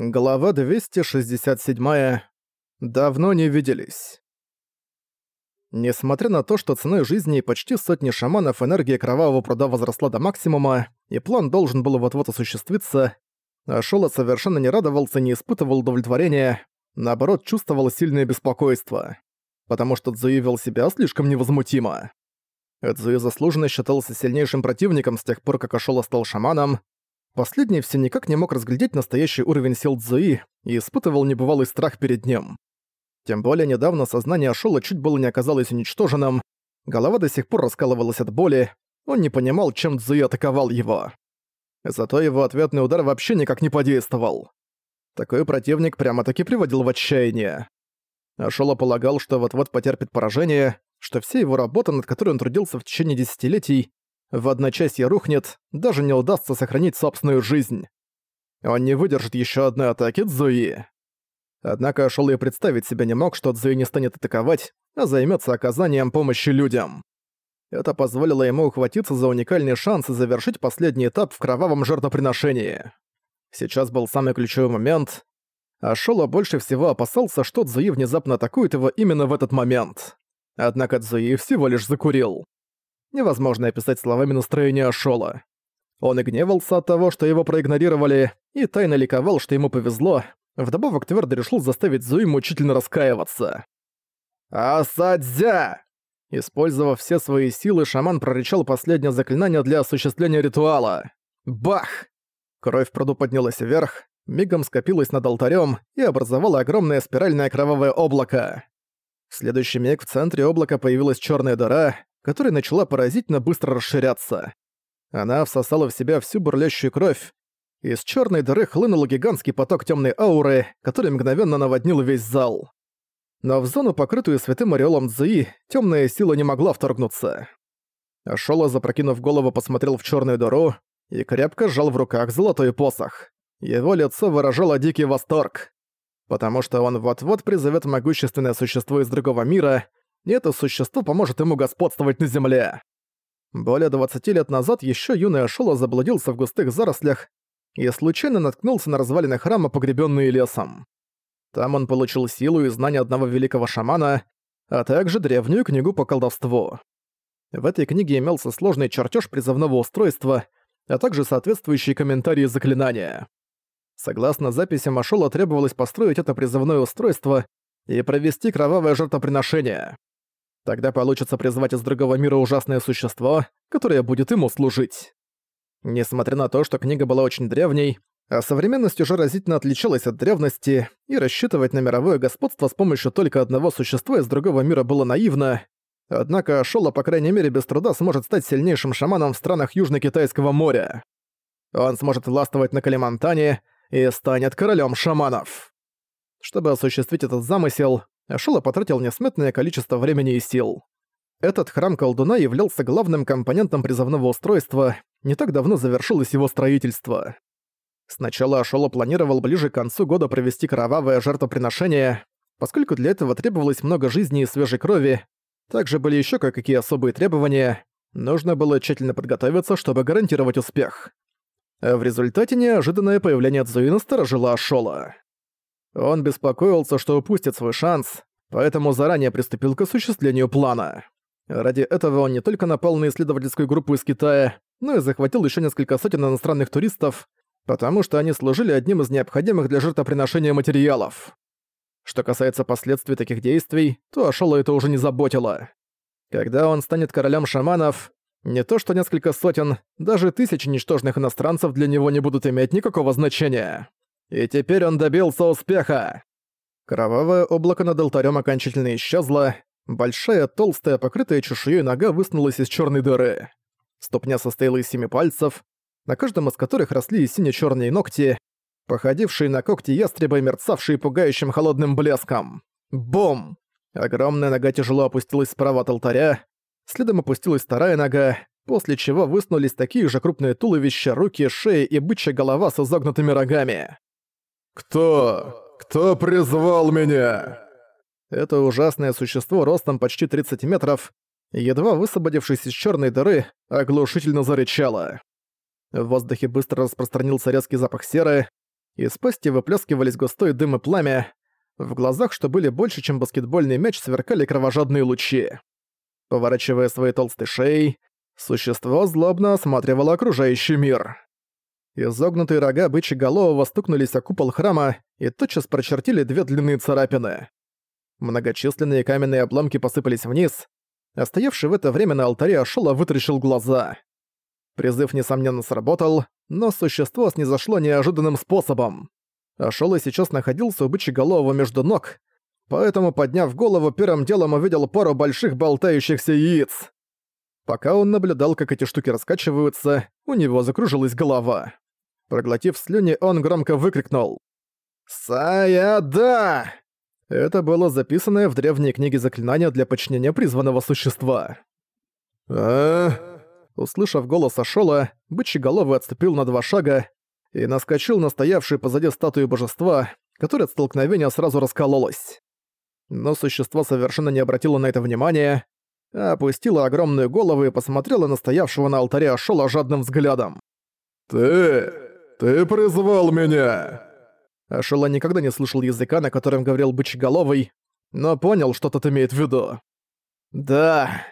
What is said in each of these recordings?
Глава 267. Давно не виделись. Несмотря на то, что ценой жизни почти сотни шаманов энергия Кровавого Пруда возросла до максимума, и план должен был вот-вот осуществиться, Ашола совершенно не радовался, не испытывал удовлетворения, наоборот, чувствовал сильное беспокойство, потому что Цзуи вел себя слишком невозмутимо. Цзуи заслуженно считался сильнейшим противником с тех пор, как Ашола стал шаманом, Последний все никак не мог разглядеть настоящий уровень сил Цзуи и испытывал небывалый страх перед ним. Тем более недавно сознание Ашола чуть было не оказалось уничтоженным, голова до сих пор раскалывалась от боли, он не понимал, чем Цзуи атаковал его. Зато его ответный удар вообще никак не подействовал. Такой противник прямо-таки приводил в отчаяние. Ашола полагал, что вот-вот потерпит поражение, что вся его работа, над которой он трудился в течение десятилетий, в одночасье рухнет, даже не удастся сохранить собственную жизнь. Он не выдержит еще одной атаки Цзуи. Однако Шол представить себе не мог, что Цзуи не станет атаковать, а займется оказанием помощи людям. Это позволило ему ухватиться за уникальный шанс и завершить последний этап в кровавом жертвоприношении. Сейчас был самый ключевой момент, а Шола больше всего опасался, что Цзуи внезапно атакует его именно в этот момент. Однако Цзуи всего лишь закурил невозможно описать словами настроение Ашола. Он и гневался от того, что его проигнорировали, и тайно ликовал, что ему повезло, вдобавок твердо решил заставить Зуи мучительно раскаиваться. «Асадзя!» Использовав все свои силы, шаман прорычал последнее заклинание для осуществления ритуала. Бах! Кровь пруду поднялась вверх, мигом скопилась над алтарем и образовала огромное спиральное кровавое облако. В следующий миг в центре облака появилась черная дыра, которая начала поразительно быстро расширяться. Она всосала в себя всю бурлящую кровь. Из черной дыры хлынул гигантский поток темной ауры, который мгновенно наводнил весь зал. Но в зону, покрытую святым ореолом Цзуи, темная сила не могла вторгнуться. Ашола, запрокинув голову, посмотрел в черную дыру и крепко сжал в руках золотой посох. Его лицо выражало дикий восторг. Потому что он вот-вот призовет могущественное существо из другого мира, и это существо поможет ему господствовать на земле. Более 20 лет назад еще юный Ашола заблудился в густых зарослях и случайно наткнулся на развалины храма, погребенные лесом. Там он получил силу и знания одного великого шамана, а также древнюю книгу по колдовству. В этой книге имелся сложный чертеж призывного устройства, а также соответствующие комментарии заклинания. Согласно записям Ашола требовалось построить это призывное устройство и провести кровавое жертвоприношение. Тогда получится призвать из другого мира ужасное существо, которое будет ему служить. Несмотря на то, что книга была очень древней, а современность уже разительно отличалась от древности, и рассчитывать на мировое господство с помощью только одного существа из другого мира было наивно, однако Шола, по крайней мере, без труда сможет стать сильнейшим шаманом в странах Южно-Китайского моря. Он сможет властвовать на Калимантане и станет королем шаманов. Чтобы осуществить этот замысел, Ашола потратил несметное количество времени и сил. Этот храм колдуна являлся главным компонентом призывного устройства, не так давно завершилось его строительство. Сначала Ашола планировал ближе к концу года провести кровавое жертвоприношение, поскольку для этого требовалось много жизни и свежей крови, также были еще кое-какие особые требования, нужно было тщательно подготовиться, чтобы гарантировать успех. А в результате неожиданное появление Цзуина сторожило Ашола. Он беспокоился, что упустит свой шанс, поэтому заранее приступил к осуществлению плана. Ради этого он не только напал на исследовательскую группу из Китая, но и захватил еще несколько сотен иностранных туристов, потому что они служили одним из необходимых для жертвоприношения материалов. Что касается последствий таких действий, то Ашола это уже не заботило. Когда он станет королем шаманов, не то что несколько сотен, даже тысячи ничтожных иностранцев для него не будут иметь никакого значения. И теперь он добился успеха. Кровавое облако над алтарем окончательно исчезло, большая, толстая, покрытая чешуей нога высунулась из черной дыры. Ступня состояла из семи пальцев, на каждом из которых росли сине черные ногти, походившие на когти ястреба и мерцавшие пугающим холодным блеском. Бум! Огромная нога тяжело опустилась справа от алтаря, следом опустилась вторая нога, после чего высунулись такие же крупные туловища, руки, шеи и бычья голова с изогнутыми рогами. «Кто? Кто призвал меня?» Это ужасное существо ростом почти 30 метров, едва высвободившись из черной дыры, оглушительно зарычало. В воздухе быстро распространился резкий запах серы, Из пасти выплескивались густой дым и пламя. В глазах, что были больше, чем баскетбольный мяч, сверкали кровожадные лучи. Поворачивая свои толстые шеи, существо злобно осматривало окружающий мир. Изогнутые рога бычьеголового стукнулись о купол храма и тотчас прочертили две длинные царапины. Многочисленные каменные обломки посыпались вниз, а в это время на алтаре Ашола вытаращил глаза. Призыв, несомненно, сработал, но существо снизошло неожиданным способом. Ашола сейчас находился у бычьеголового между ног, поэтому, подняв голову, первым делом увидел пару больших болтающихся яиц. Пока он наблюдал, как эти штуки раскачиваются, у него закружилась голова. Проглотив слюни, он громко выкрикнул. «Саяда!» Это было записанное в древней книге заклинания для подчинения призванного существа. а Услышав голос Ашола, бычьеголовый отступил на два шага и наскочил на стоявшую позади статую божества, которая от столкновения сразу раскололась. Но существо совершенно не обратило на это внимания, а опустило огромную голову и посмотрело на стоявшего на алтаре Ашола жадным взглядом. «Ты... ты призвал меня!» Ашола никогда не слышал языка, на котором говорил бычьеголовый, но понял, что тот имеет в виду. «Да...»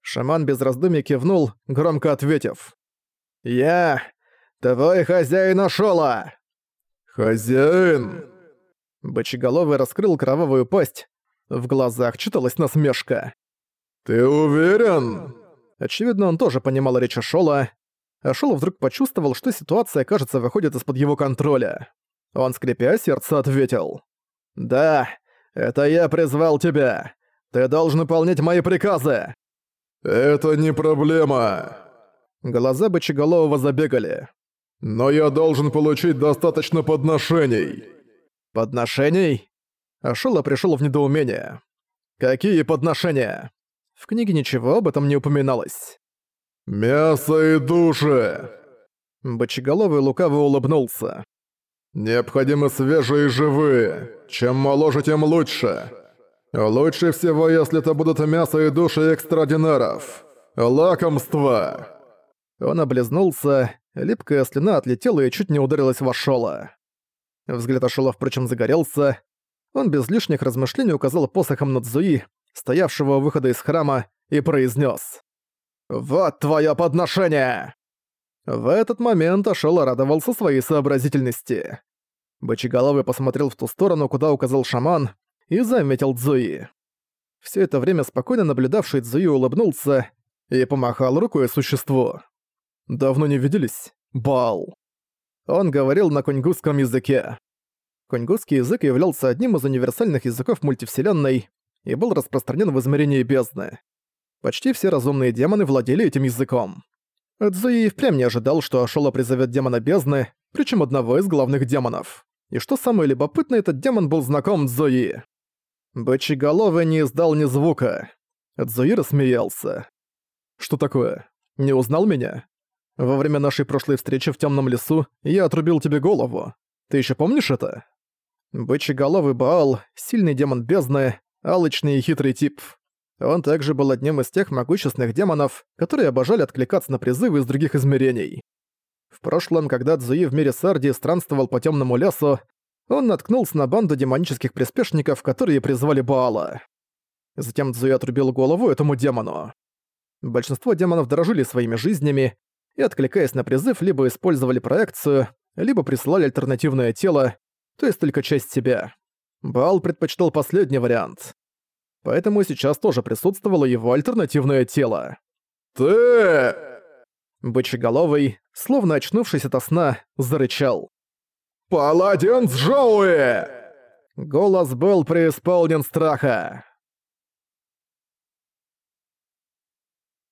Шаман без раздумий кивнул, громко ответив. «Я... твой хозяин Ашола!» «Хозяин!» Бычеголовый раскрыл кровавую пасть. В глазах читалась насмешка. «Ты уверен?» Очевидно, он тоже понимал речь Ашола. Ашол вдруг почувствовал, что ситуация, кажется, выходит из-под его контроля. Он, скрипя сердце, ответил. «Да, это я призвал тебя. Ты должен выполнять мои приказы!» «Это не проблема!» Глаза бычеголового забегали. «Но я должен получить достаточно подношений!» «Подношений?» Ашола пришел в недоумение. «Какие подношения?» В книге ничего об этом не упоминалось. «Мясо и души!» Бочеголовый лукаво улыбнулся. «Необходимы свежие и живые. Чем моложе, тем лучше. Лучше всего, если это будут мясо и души экстрадинаров. Лакомство!» Он облизнулся, липкая слюна отлетела и чуть не ударилась в Ашола. Взгляд Ашола, впрочем, загорелся. Он без лишних размышлений указал посохом на Цзуи, стоявшего у выхода из храма, и произнес: «Вот твое подношение!» В этот момент Ашола радовался своей сообразительности. Бочеголовый посмотрел в ту сторону, куда указал шаман, и заметил Цзуи. Все это время спокойно наблюдавший Цзуи улыбнулся и помахал рукой существу. «Давно не виделись? Бал!» Он говорил на коньгусском языке. Коньгусский язык являлся одним из универсальных языков мультивселенной и был распространен в измерении бездны. Почти все разумные демоны владели этим языком. Цзуи впрямь не ожидал, что Ашола призовет демона бездны, причем одного из главных демонов. И что самое любопытное, этот демон был знаком Цзуи. Бычеголовый не издал ни звука. Цзуи рассмеялся. «Что такое? Не узнал меня? Во время нашей прошлой встречи в темном лесу я отрубил тебе голову. Ты еще помнишь это?» Бычеголовый Баал, сильный демон бездны, алчный и хитрый тип. Он также был одним из тех могущественных демонов, которые обожали откликаться на призывы из других измерений. В прошлом, когда Цзуи в мире Сарди странствовал по темному лесу, он наткнулся на банду демонических приспешников, которые призвали Баала. Затем Цзуи отрубил голову этому демону. Большинство демонов дорожили своими жизнями и, откликаясь на призыв, либо использовали проекцию, либо присылали альтернативное тело, то есть только часть себя. Баал предпочитал последний вариант. Поэтому сейчас тоже присутствовало его альтернативное тело. «Ты...» Бычеголовый, словно очнувшись ото сна, зарычал. «Паладин Джоуи!» Голос был преисполнен страха.